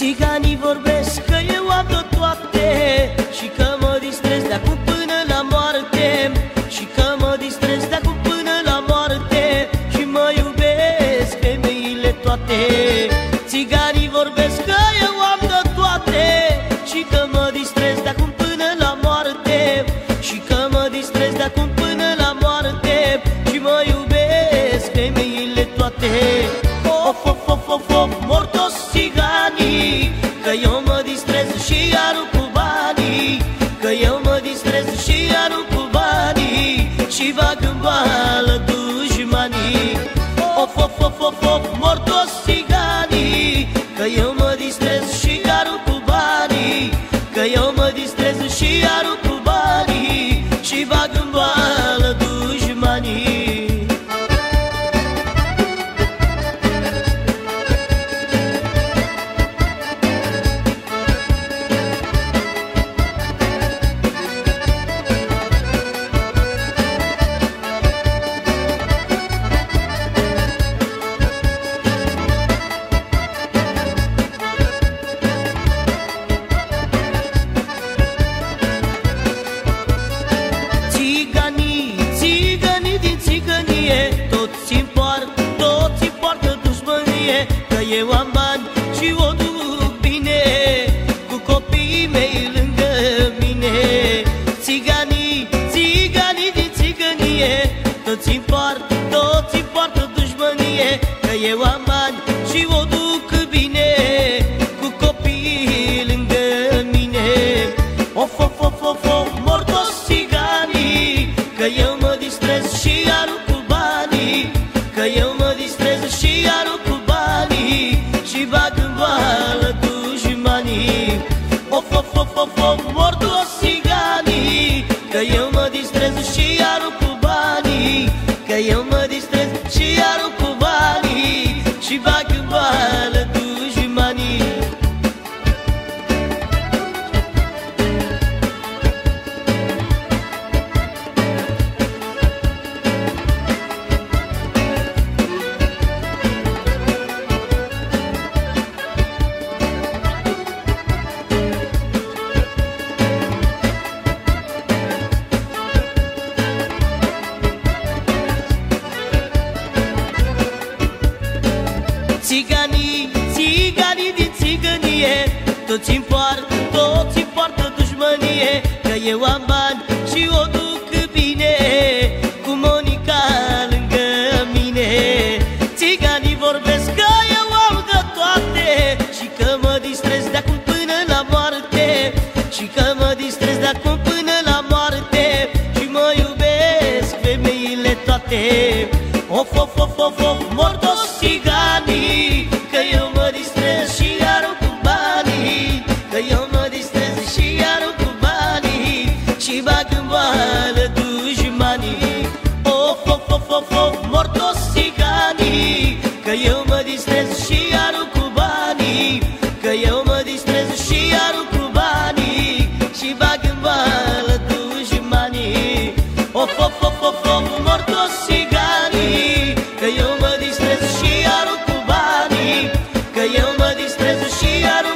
Țiganii vorbesc că eu am tot toate Și că mă distrez de acum până la moarte. Și că mă distrez de acum până la moarte Și mă iubesc femeile toate. Țiganii vorbesc că mă distrez și arunc cu banii Că eu mă distrez și arunc cu banii Și fac în bală dușmanii. Of, of, of, of, of, mor toți țiganii Că eu mă distrez și arunc cu banii Că eu mă distrez eu am bani și o duc bine Cu copiii mei lângă mine. Țiganii, țiganii din țigănie Toți îmi poartă, toți îmi poartă dușmănie Că eu am of, of, țigănie Toți îmi poartă, toți îmi poartă dușmănie Că eu am bani și o duc bine. Cu Monica lângă mine Țiganii vorbesc că eu am de toate Și că mă distrez de acum până la moarte. Și că mă distrez de acum până la moarte Și mă iubesc femeile toate. Of, of, of, of, of, mor distrez și arunc cu banii Că eu mă distrez și arunc cu banii Și bag în bală dușmanii Of, of, of, of, of, mor toți țiganii Că eu mă distrez și arunc cu banii Că eu mă distrez și arunc